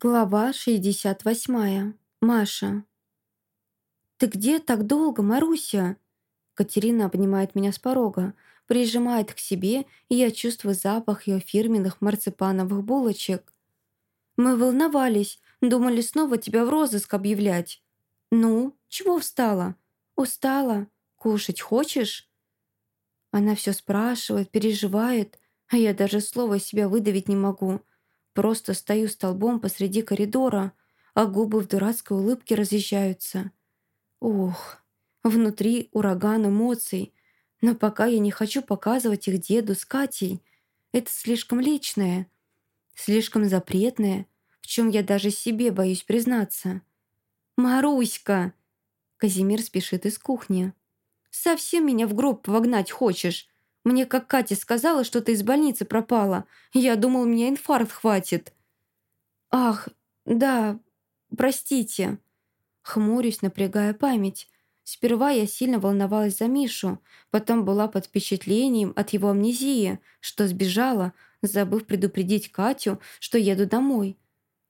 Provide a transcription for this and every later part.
Глава 68. Маша. «Ты где так долго, Маруся?» Катерина обнимает меня с порога, прижимает к себе, и я чувствую запах ее фирменных марципановых булочек. «Мы волновались, думали снова тебя в розыск объявлять». «Ну, чего встала?» «Устала. Кушать хочешь?» Она все спрашивает, переживает, а я даже слова себя выдавить не могу – Просто стою столбом посреди коридора, а губы в дурацкой улыбке разъезжаются. Ух, внутри ураган эмоций, но пока я не хочу показывать их деду с Катей. Это слишком личное, слишком запретное, в чем я даже себе боюсь признаться. «Маруська!» Казимир спешит из кухни. «Совсем меня в гроб вогнать хочешь? Мне как Катя сказала, что ты из больницы пропала. Я думал, меня инфаркт хватит». «Ах, да, простите». Хмурюсь, напрягая память. Сперва я сильно волновалась за Мишу, потом была под впечатлением от его амнезии, что сбежала, забыв предупредить Катю, что еду домой.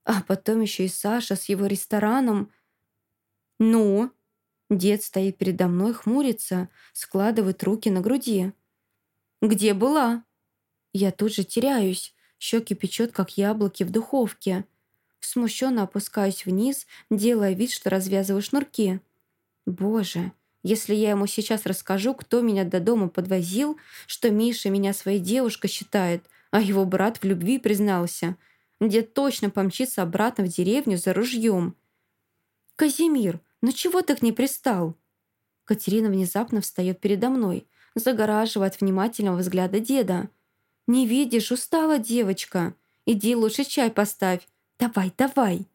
А потом еще и Саша с его рестораном. «Ну?» Дед стоит передо мной, хмурится, складывает руки на груди. Где была?» Я тут же теряюсь. Щеки печет, как яблоки в духовке. Смущенно опускаюсь вниз, делая вид, что развязываю шнурки. «Боже, если я ему сейчас расскажу, кто меня до дома подвозил, что Миша меня своей девушкой считает, а его брат в любви признался, где точно помчится обратно в деревню за ружьем. «Казимир, ну чего ты к ней пристал?» Катерина внезапно встает передо мной – загораживая от внимательного взгляда деда. «Не видишь, устала девочка. Иди лучше чай поставь. Давай, давай!»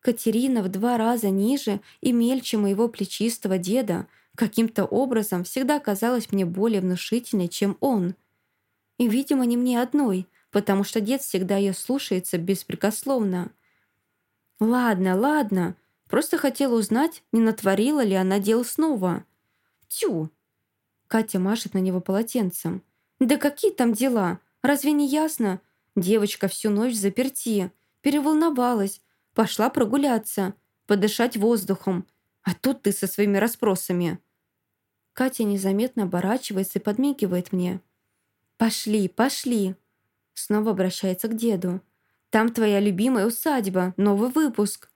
Катерина в два раза ниже и мельче моего плечистого деда каким-то образом всегда казалась мне более внушительной, чем он. И, видимо, не мне одной, потому что дед всегда ее слушается беспрекословно. «Ладно, ладно, просто хотела узнать, не натворила ли она дел снова». «Тю!» Катя машет на него полотенцем. «Да какие там дела? Разве не ясно? Девочка всю ночь заперти. Переволновалась. Пошла прогуляться. Подышать воздухом. А тут ты со своими расспросами». Катя незаметно оборачивается и подмигивает мне. «Пошли, пошли!» Снова обращается к деду. «Там твоя любимая усадьба, новый выпуск».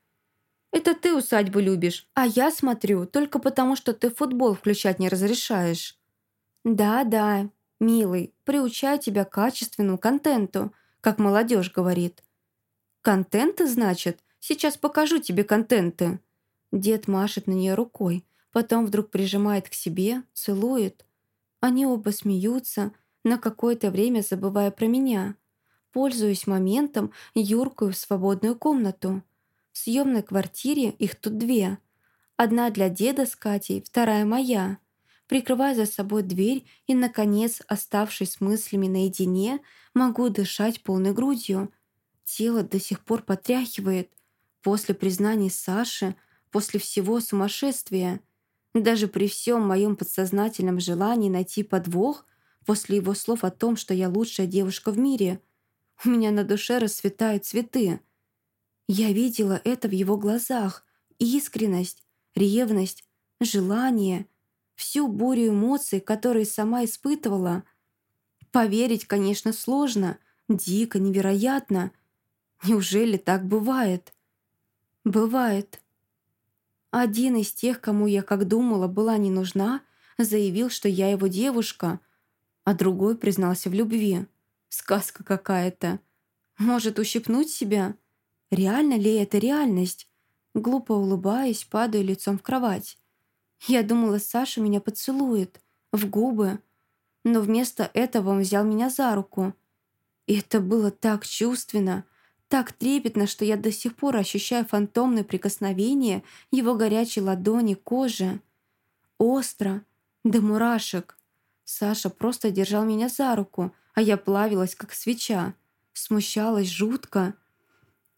«Это ты усадьбу любишь, а я смотрю только потому, что ты футбол включать не разрешаешь». «Да-да, милый, приучаю тебя к качественному контенту, как молодежь говорит». «Контенты, значит? Сейчас покажу тебе контенты». Дед машет на нее рукой, потом вдруг прижимает к себе, целует. Они оба смеются, на какое-то время забывая про меня. Пользуясь моментом, юркую в свободную комнату. В съемной квартире их тут две. Одна для деда с Катей, вторая моя прикрывая за собой дверь и, наконец, оставшись с мыслями наедине, могу дышать полной грудью. Тело до сих пор потряхивает. После признаний Саши, после всего сумасшествия. Даже при всем моем подсознательном желании найти подвох, после его слов о том, что я лучшая девушка в мире, у меня на душе расцветают цветы. Я видела это в его глазах. Искренность, ревность, желание — всю бурю эмоций, которые сама испытывала. Поверить, конечно, сложно, дико, невероятно. Неужели так бывает? Бывает. Один из тех, кому я, как думала, была не нужна, заявил, что я его девушка, а другой признался в любви. Сказка какая-то. Может, ущипнуть себя? Реально ли это реальность? Глупо улыбаясь, падаю лицом в кровать. Я думала, Саша меня поцелует. В губы. Но вместо этого он взял меня за руку. И это было так чувственно, так трепетно, что я до сих пор ощущаю фантомное прикосновение его горячей ладони к коже. Остро, до мурашек. Саша просто держал меня за руку, а я плавилась, как свеча. Смущалась жутко.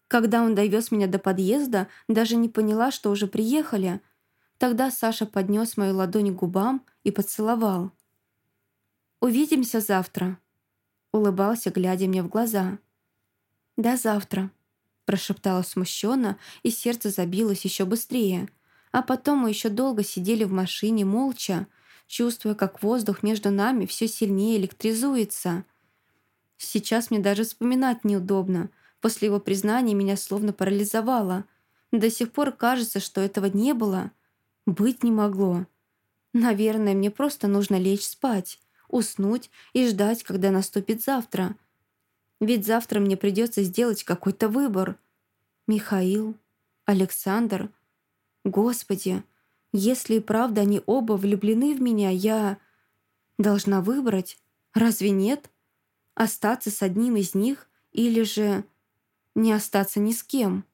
Когда он довез меня до подъезда, даже не поняла, что уже приехали — Тогда Саша поднес мою ладонь к губам и поцеловал. «Увидимся завтра», — улыбался, глядя мне в глаза. «До завтра», прошептала смущенно, и сердце забилось еще быстрее. А потом мы еще долго сидели в машине молча, чувствуя, как воздух между нами все сильнее электризуется. Сейчас мне даже вспоминать неудобно. После его признания меня словно парализовало. До сих пор кажется, что этого не было. Быть не могло. Наверное, мне просто нужно лечь спать, уснуть и ждать, когда наступит завтра. Ведь завтра мне придется сделать какой-то выбор. Михаил, Александр. Господи, если и правда они оба влюблены в меня, я должна выбрать. Разве нет? Остаться с одним из них или же не остаться ни с кем?»